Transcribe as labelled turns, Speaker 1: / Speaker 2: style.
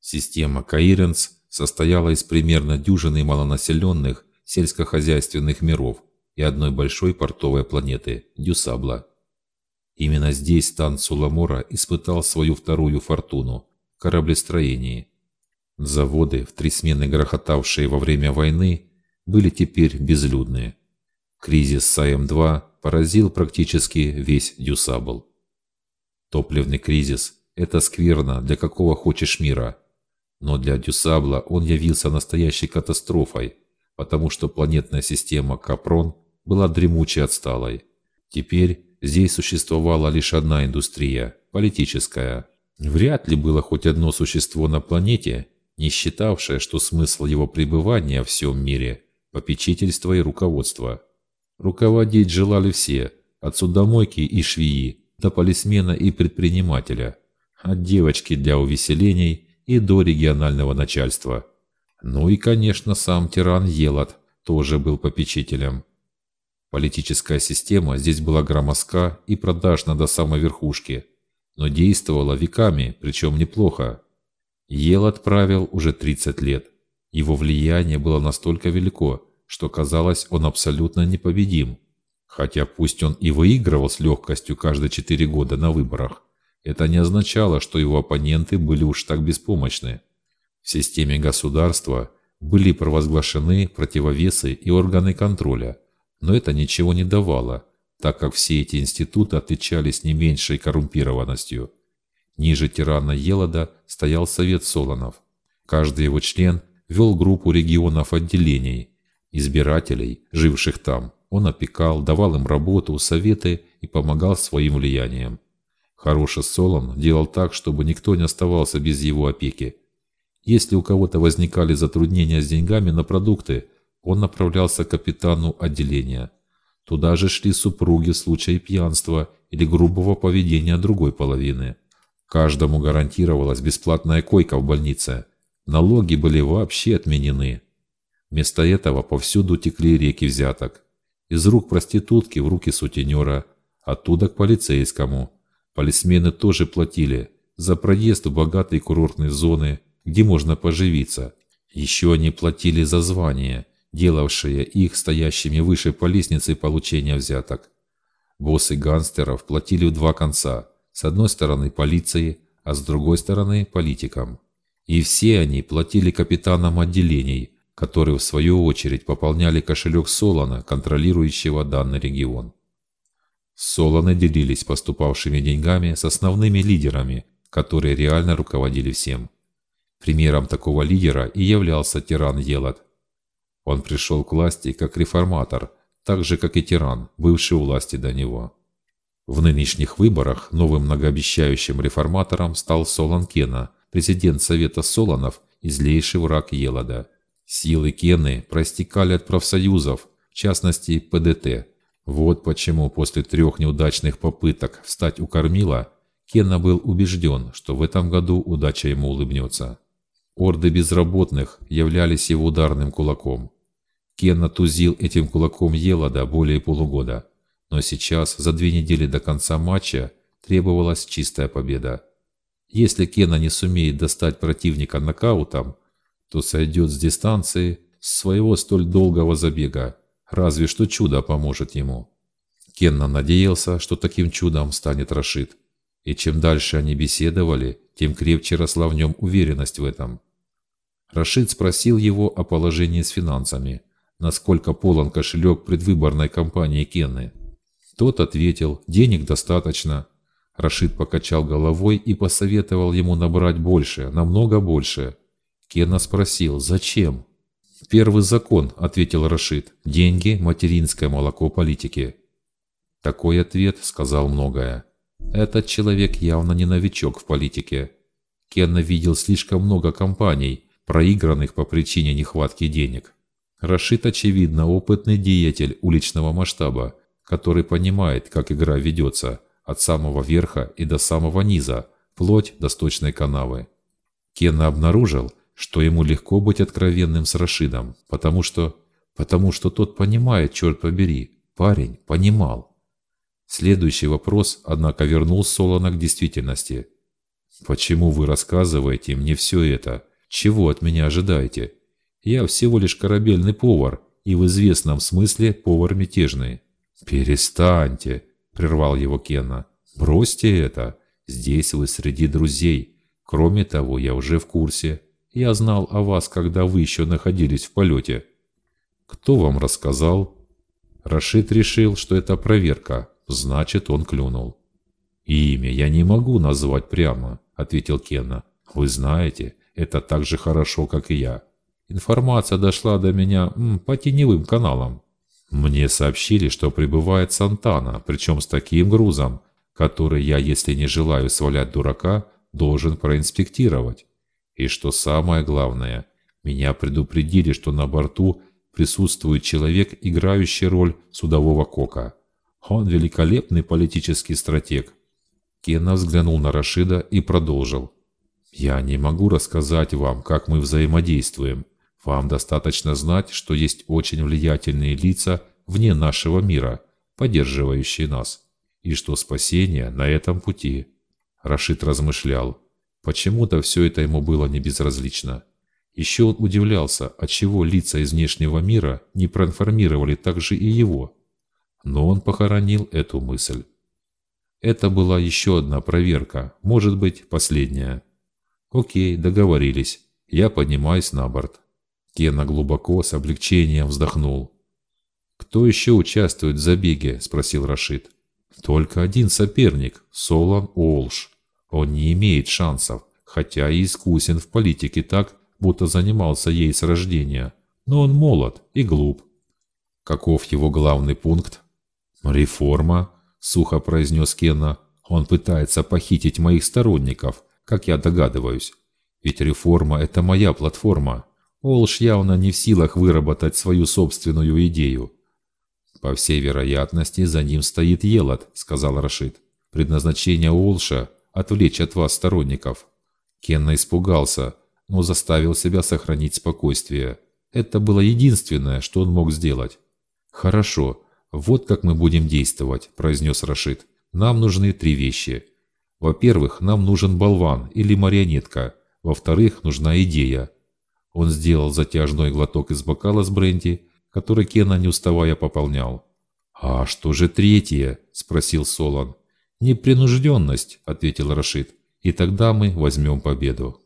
Speaker 1: Система Каиренс состояла из примерно дюжины малонаселенных сельскохозяйственных миров и одной большой портовой планеты – Дюсабла. Именно здесь Танз Суламора испытал свою вторую фортуну – кораблестроении. Заводы, в три смены грохотавшие во время войны, были теперь безлюдные. Кризис с АМ-2 поразил практически весь Дюсабл. Топливный кризис – это скверно для какого хочешь мира. Но для Дюсабла он явился настоящей катастрофой, потому что планетная система Капрон была дремучей отсталой. Теперь здесь существовала лишь одна индустрия – политическая. Вряд ли было хоть одно существо на планете, не считавшее, что смысл его пребывания в всем мире – попечительство и руководство. Руководить желали все, от судомойки и швеи до полисмена и предпринимателя, от девочки для увеселений и до регионального начальства. Ну и, конечно, сам тиран Елот тоже был попечителем. Политическая система здесь была громоздка и продажна до самой верхушки, но действовала веками, причем неплохо. Елот правил уже 30 лет. Его влияние было настолько велико, что казалось, он абсолютно непобедим. Хотя пусть он и выигрывал с легкостью каждые четыре года на выборах, это не означало, что его оппоненты были уж так беспомощны. В системе государства были провозглашены противовесы и органы контроля, но это ничего не давало, так как все эти институты отличались не меньшей коррумпированностью. Ниже тирана Елода стоял Совет Солонов. Каждый его член вел группу регионов отделений, избирателей, живших там. Он опекал, давал им работу, советы и помогал своим влиянием. Хороший Солон делал так, чтобы никто не оставался без его опеки. Если у кого-то возникали затруднения с деньгами на продукты, он направлялся к капитану отделения. Туда же шли супруги в случае пьянства или грубого поведения другой половины. Каждому гарантировалась бесплатная койка в больнице. Налоги были вообще отменены. Вместо этого повсюду текли реки взяток. Из рук проститутки в руки сутенера, оттуда к полицейскому. Полисмены тоже платили за проезд в богатые курортные зоны, где можно поживиться. Еще они платили за звание, делавшие их стоящими выше по лестнице получения взяток. Боссы гангстеров платили в два конца. С одной стороны полиции, а с другой стороны политикам. И все они платили капитанам отделений – которые в свою очередь пополняли кошелек Солона, контролирующего данный регион. Солоны делились поступавшими деньгами с основными лидерами, которые реально руководили всем. Примером такого лидера и являлся тиран Елот. Он пришел к власти как реформатор, так же как и тиран, бывший у власти до него. В нынешних выборах новым многообещающим реформатором стал Солон Кена, президент Совета Солонов и злейший враг Елода. Силы Кены простекали от профсоюзов, в частности ПДТ. Вот почему после трех неудачных попыток встать у кормила, Кена был убежден, что в этом году удача ему улыбнется. Орды безработных являлись его ударным кулаком. Кенна тузил этим кулаком Елода более полугода. Но сейчас, за две недели до конца матча, требовалась чистая победа. Если Кена не сумеет достать противника нокаутом, то сойдет с дистанции своего столь долгого забега, разве что чудо поможет ему. Кенна надеялся, что таким чудом станет Рашид. И чем дальше они беседовали, тем крепче росла в нем уверенность в этом. Рашид спросил его о положении с финансами, насколько полон кошелек предвыборной кампании Кенны. Тот ответил, денег достаточно. Рашид покачал головой и посоветовал ему набрать больше, намного больше – Кена спросил, зачем? «Первый закон», — ответил Рашид. «Деньги, материнское молоко политики». Такой ответ сказал многое. Этот человек явно не новичок в политике. Кенна видел слишком много компаний, проигранных по причине нехватки денег. Рашид, очевидно, опытный деятель уличного масштаба, который понимает, как игра ведется, от самого верха и до самого низа, вплоть до сточной канавы. Кенна обнаружил, что ему легко быть откровенным с Рашидом, потому что... потому что тот понимает, черт побери, парень понимал. Следующий вопрос, однако, вернул Солона к действительности. «Почему вы рассказываете мне все это? Чего от меня ожидаете? Я всего лишь корабельный повар и в известном смысле повар мятежный». «Перестаньте!» – прервал его Кенна. «Бросьте это. Здесь вы среди друзей. Кроме того, я уже в курсе. Я знал о вас, когда вы еще находились в полете». «Кто вам рассказал?» Рашид решил, что это проверка, значит, он клюнул. «Имя я не могу назвать прямо», — ответил Кенна. «Вы знаете, это так же хорошо, как и я. Информация дошла до меня м, по теневым каналам. Мне сообщили, что прибывает Сантана, причем с таким грузом, который я, если не желаю свалять дурака, должен проинспектировать. И что самое главное, меня предупредили, что на борту присутствует человек, играющий роль судового кока. Он великолепный политический стратег. Кенна взглянул на Рашида и продолжил. «Я не могу рассказать вам, как мы взаимодействуем. Вам достаточно знать, что есть очень влиятельные лица вне нашего мира, поддерживающие нас, и что спасение на этом пути». Рашид размышлял. Почему-то все это ему было не безразлично. Еще он удивлялся, отчего лица из внешнего мира не проинформировали также и его. Но он похоронил эту мысль. Это была еще одна проверка, может быть, последняя. Окей, договорились. Я поднимаюсь на борт. Кена глубоко, с облегчением вздохнул. «Кто еще участвует в забеге?» – спросил Рашид. «Только один соперник – Солан Олш. Он не имеет шансов, хотя и искусен в политике так, будто занимался ей с рождения, но он молод и глуп. Каков его главный пункт? «Реформа», — сухо произнес Кенна. «Он пытается похитить моих сторонников, как я догадываюсь. Ведь реформа — это моя платформа. Олш явно не в силах выработать свою собственную идею». «По всей вероятности, за ним стоит Елот», — сказал Рашид. «Предназначение Олша — отвлечь от вас сторонников». Кенна испугался, но заставил себя сохранить спокойствие. Это было единственное, что он мог сделать. «Хорошо, вот как мы будем действовать», – произнес Рашид. «Нам нужны три вещи. Во-первых, нам нужен болван или марионетка. Во-вторых, нужна идея». Он сделал затяжной глоток из бокала с бренди, который Кена не уставая пополнял. «А что же третье?» – спросил Солон. «Непринужденность», – ответил Рашид. «И тогда мы возьмем победу».